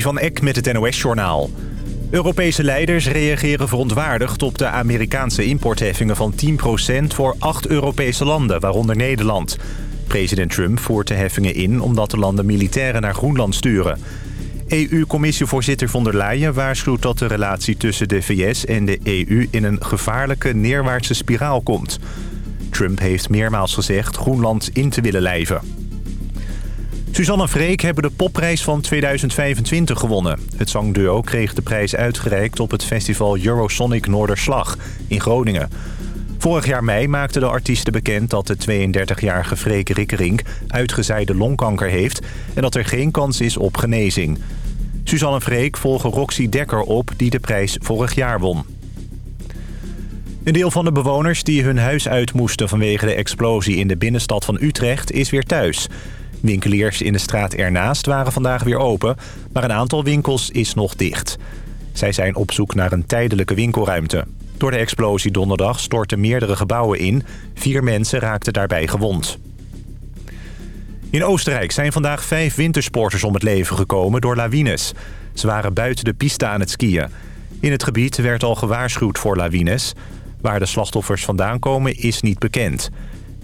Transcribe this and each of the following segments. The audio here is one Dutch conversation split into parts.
Van Eck met het NOS-journaal. Europese leiders reageren verontwaardigd op de Amerikaanse importheffingen van 10% voor acht Europese landen, waaronder Nederland. President Trump voert de heffingen in omdat de landen militairen naar Groenland sturen. EU-commissievoorzitter von der Leyen waarschuwt dat de relatie tussen de VS en de EU in een gevaarlijke neerwaartse spiraal komt. Trump heeft meermaals gezegd Groenland in te willen lijven. Suzanne en Freek hebben de popprijs van 2025 gewonnen. Het zangduo kreeg de prijs uitgereikt op het festival Eurosonic Noorderslag in Groningen. Vorig jaar mei maakten de artiesten bekend dat de 32-jarige Freek Rikkerink uitgezaaide longkanker heeft... en dat er geen kans is op genezing. Suzanne Freek volgen Roxy Dekker op die de prijs vorig jaar won. Een deel van de bewoners die hun huis uit moesten vanwege de explosie in de binnenstad van Utrecht is weer thuis... Winkeliers in de straat ernaast waren vandaag weer open, maar een aantal winkels is nog dicht. Zij zijn op zoek naar een tijdelijke winkelruimte. Door de explosie donderdag stortten meerdere gebouwen in. Vier mensen raakten daarbij gewond. In Oostenrijk zijn vandaag vijf wintersporters om het leven gekomen door lawines. Ze waren buiten de piste aan het skiën. In het gebied werd al gewaarschuwd voor lawines. Waar de slachtoffers vandaan komen is niet bekend.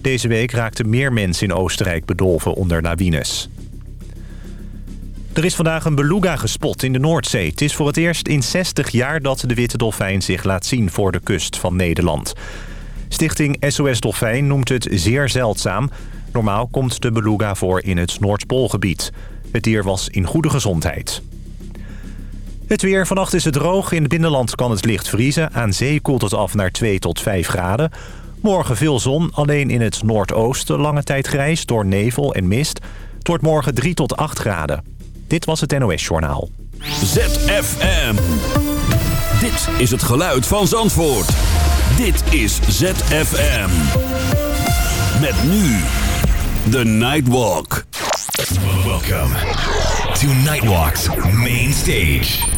Deze week raakten meer mensen in Oostenrijk bedolven onder lawines. Er is vandaag een beluga gespot in de Noordzee. Het is voor het eerst in 60 jaar dat de witte dolfijn zich laat zien voor de kust van Nederland. Stichting SOS Dolfijn noemt het zeer zeldzaam. Normaal komt de beluga voor in het Noordpoolgebied. Het dier was in goede gezondheid. Het weer. Vannacht is het droog. In het binnenland kan het licht vriezen. Aan zee koelt het af naar 2 tot 5 graden. Morgen veel zon, alleen in het noordoosten lange tijd grijs door nevel en mist. Het wordt morgen 3 tot 8 graden. Dit was het NOS Journaal. ZFM. Dit is het geluid van Zandvoort. Dit is ZFM. Met nu The Nightwalk. Welcome to Nightwalk's main stage.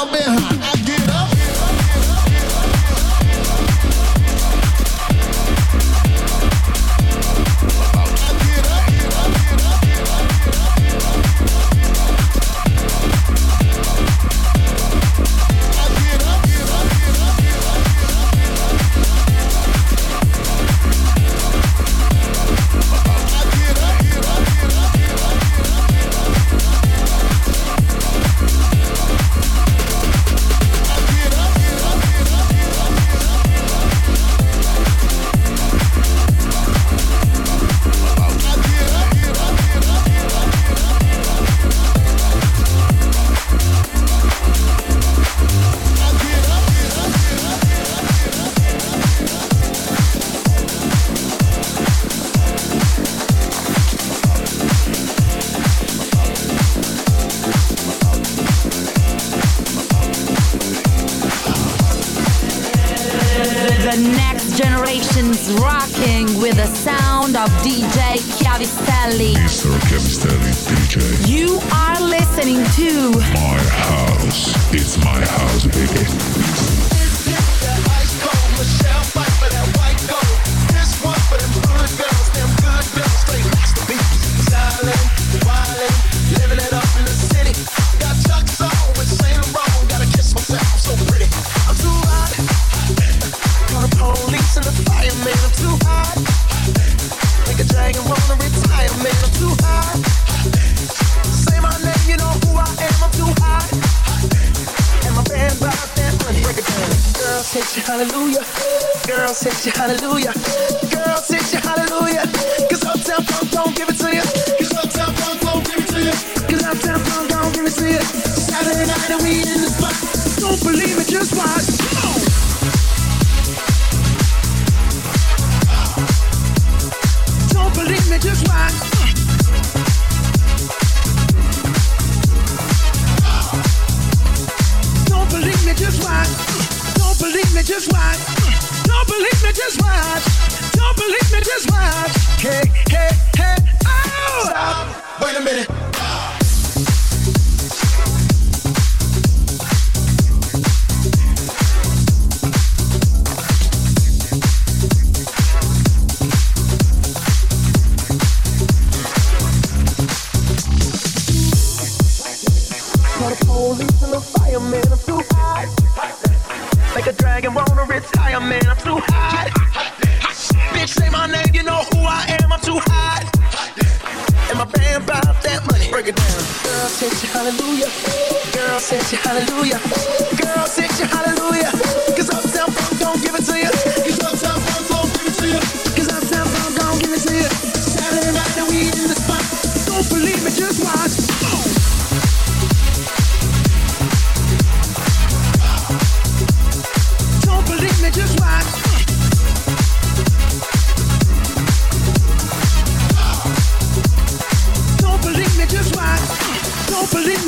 y'all been Girl, say you hallelujah. Girl, say you hallelujah. Cause Uptown Funk don't give it to you. Cause Uptown Funk don't give it to you. Cause Uptown Funk don't give it to you. Saturday night and we in the spot. Don't believe it, just watch. Don't believe me, just watch. Don't believe me, just watch. Don't believe me, just watch. Believe me, just watch. Don't believe me, just watch. Hey, hey, hey, oh! Stop. Wait a minute. Call the police and the fireman, a dragon wanna retire, man, I'm too hot. Bitch, say my name, you know who I am. I'm too hot. And my band bought that money. Break it down. Girl, sexy hallelujah. Girl, sexy hallelujah. Girl, sexy hallelujah. Cause Uptown Funk don't give it to you. Cause Uptown Funk don't give it to you. Cause Uptown Funk don't give it to you. Saturday night and we in the spot. Don't believe me, just watch.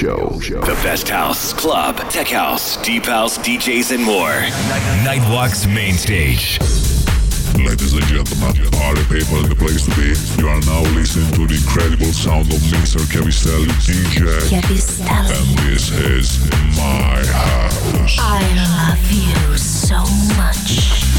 show. The best house, club, tech house, deep house, DJs, and more. Nightwalk's main stage. Ladies and gentlemen, party people in the place to be. You are now listening to the incredible sound of Mr. Cavistelli DJ. Chiavistelli. And this is my house. I love you so much.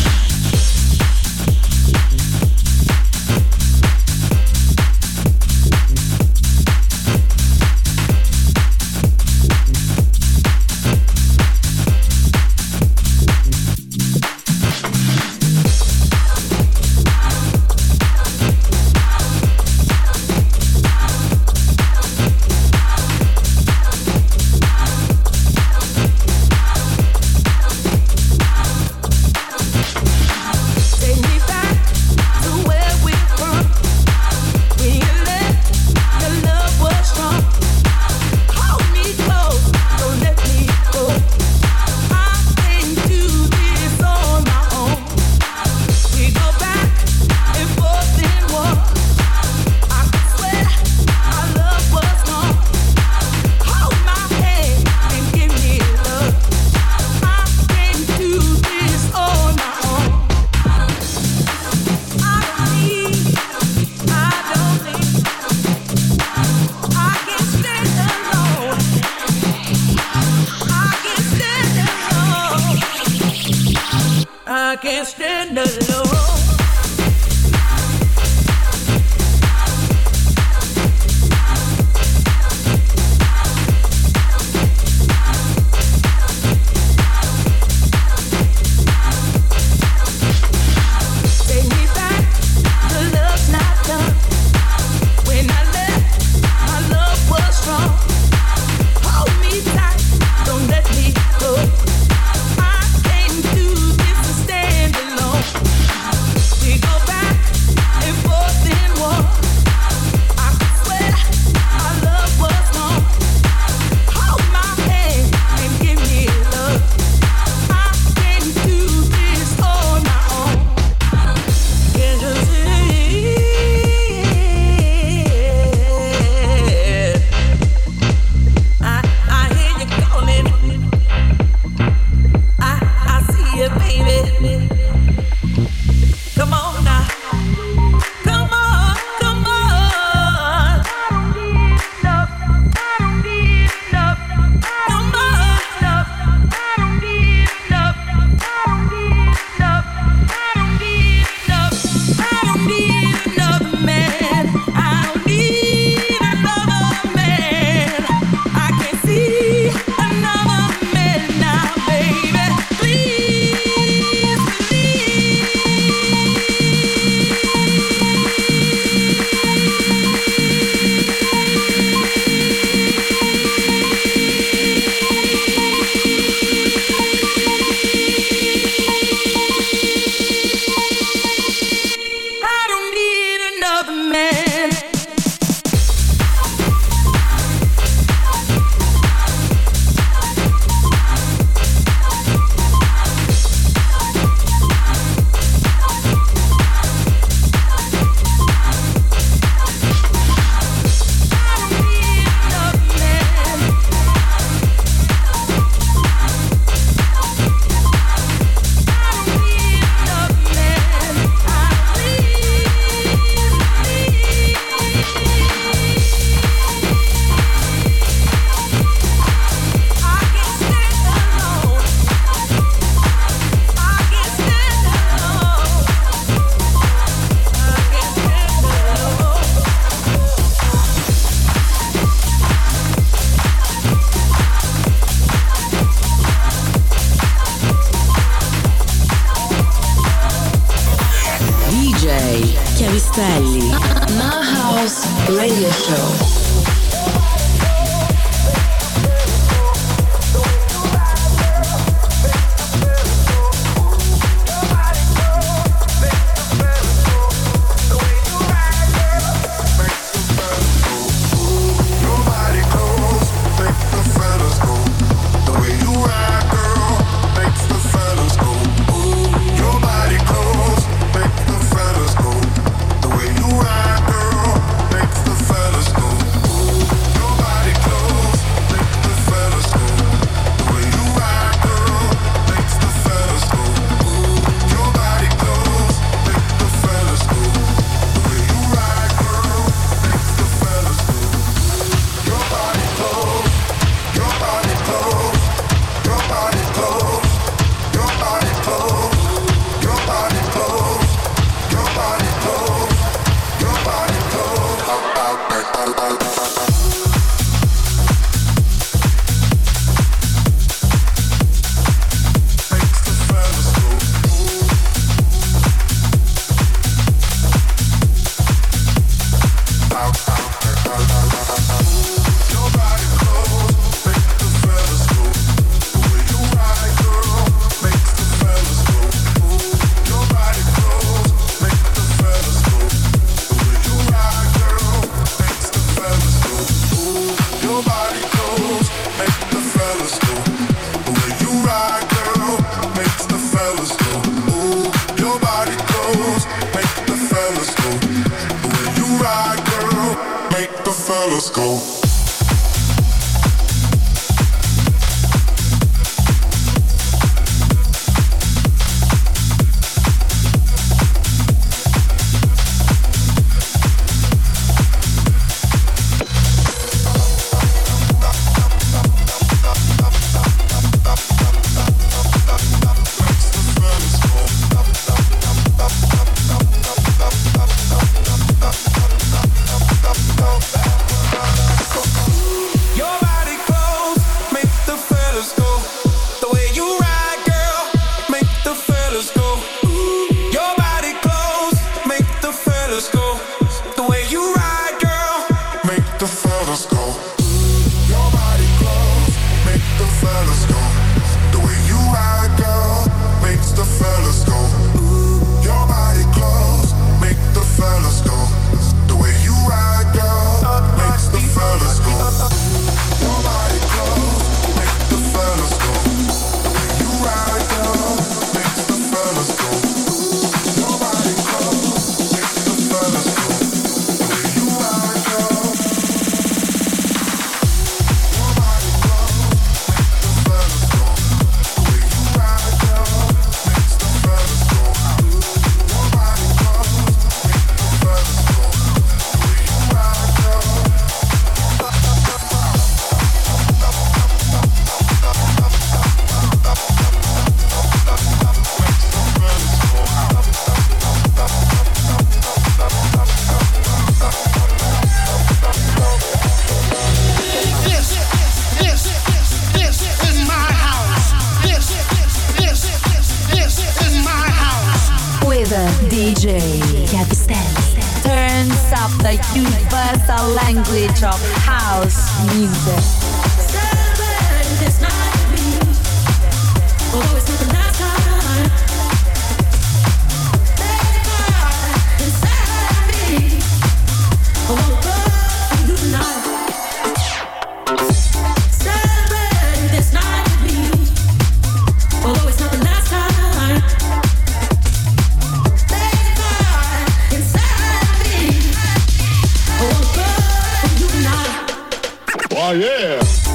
Oh yeah.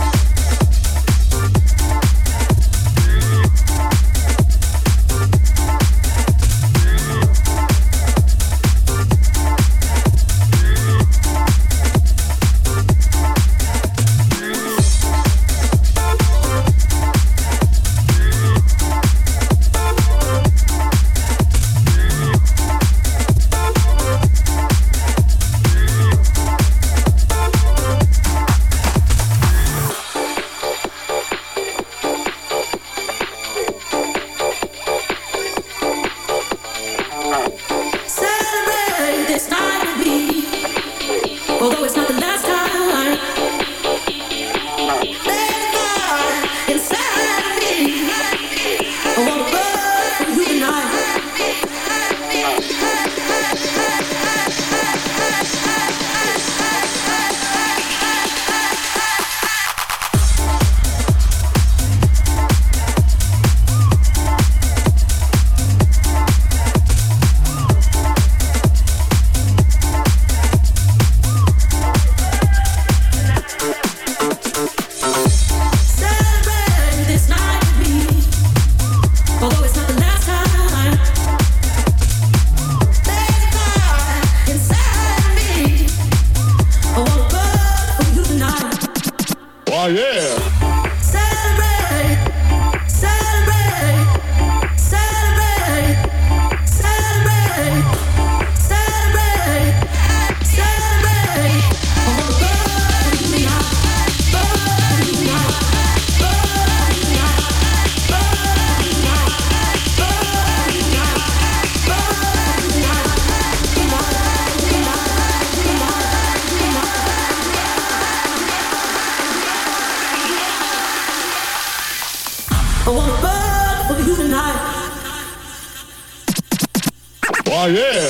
Yeah.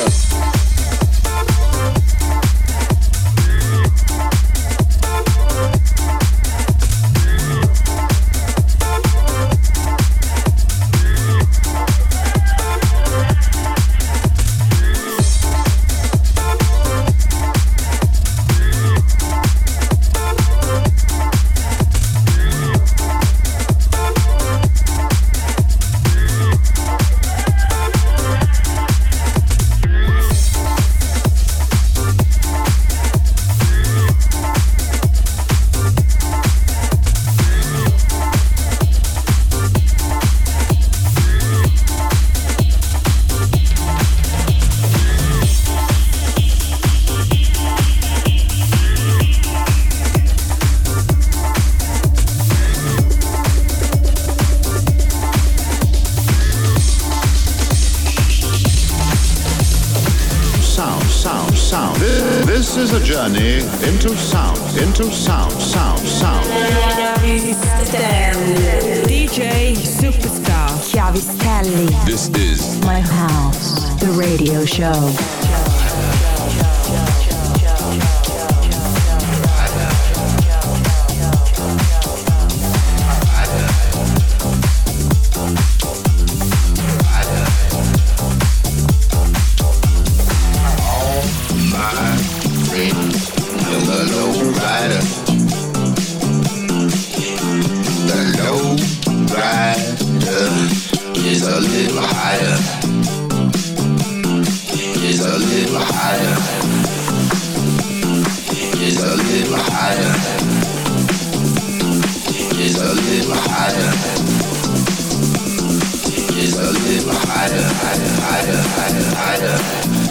A little higher. Is a little higher. Is a little higher. Is a little higher. Is a little higher, higher, higher, higher, higher.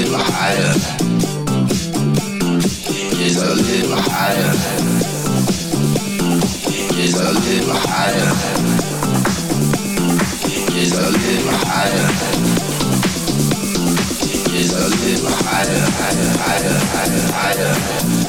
little higher. is a little higher. Just a little higher. Just a little higher. A little higher, higher, higher, higher, higher.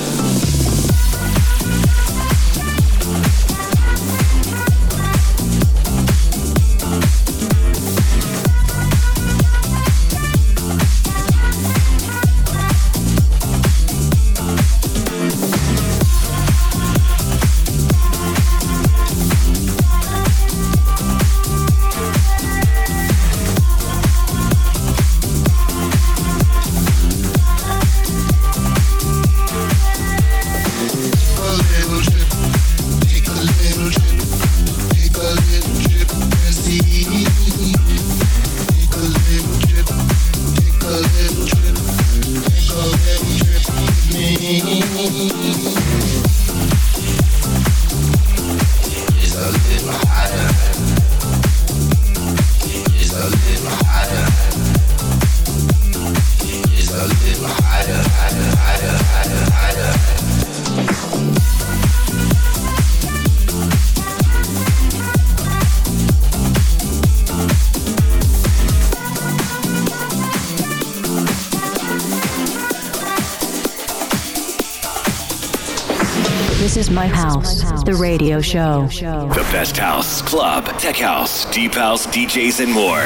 The radio show. The best house, club, tech house, deep house, DJs, and more.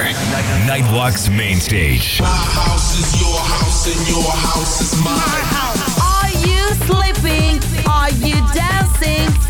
Nightwalk's main stage. My house is your house and your house is mine. Are you sleeping? Are you dancing?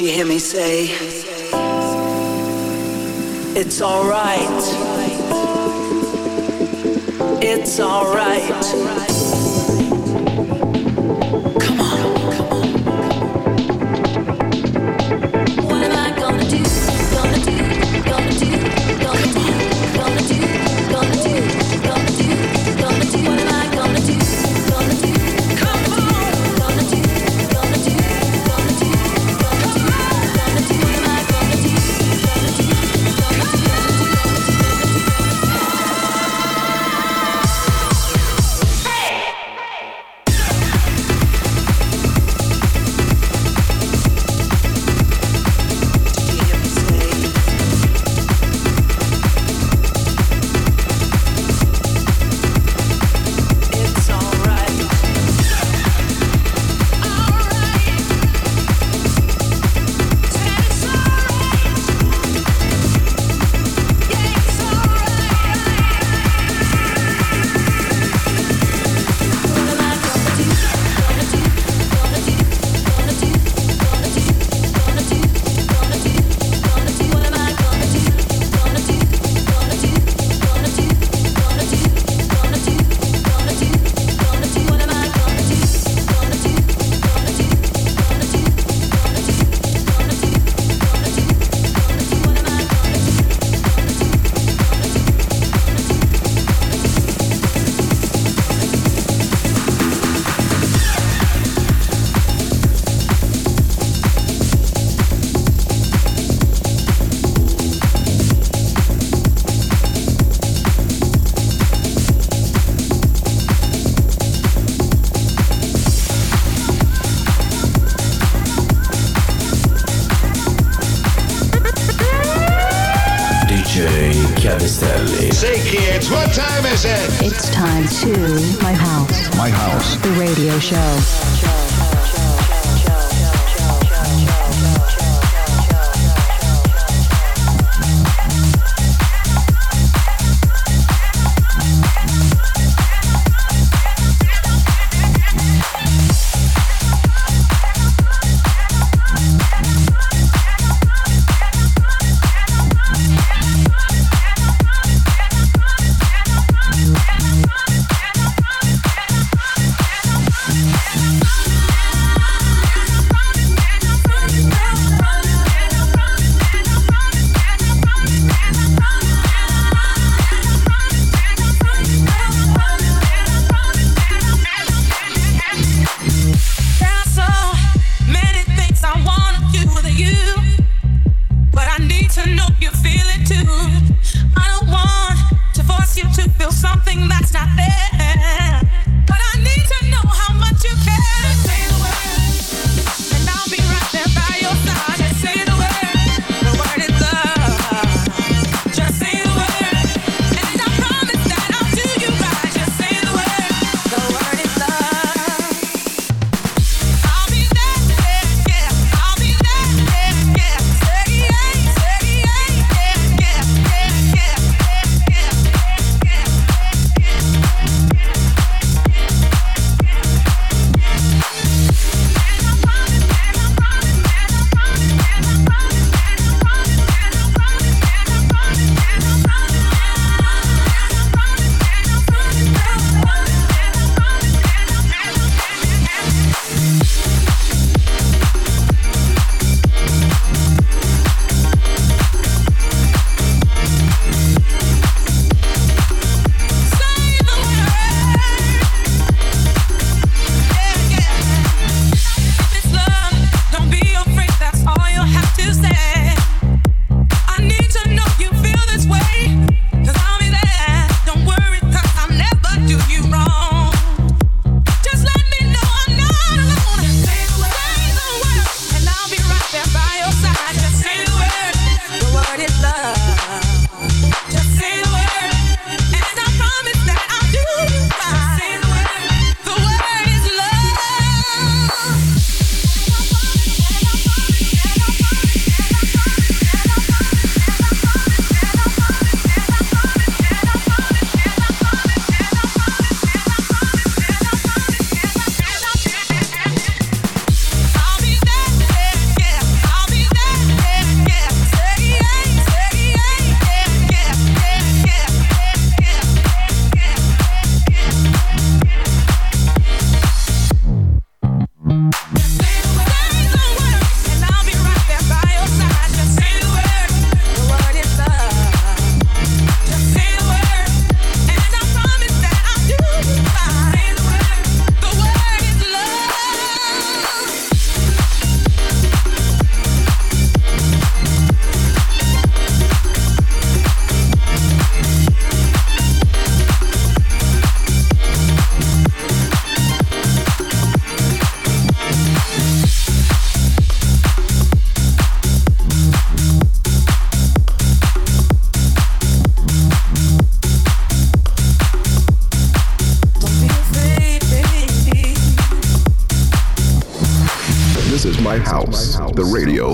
Did you hear me say? It's alright. It's alright.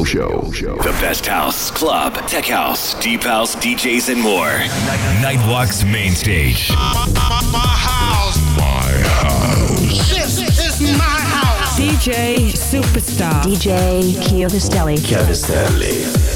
Show. The best house, club, tech house, deep house, DJs, and more. Nightwalk's main stage. My house My house. This is my house. DJ Superstar. DJ Chiovistelli. Chiavistelli.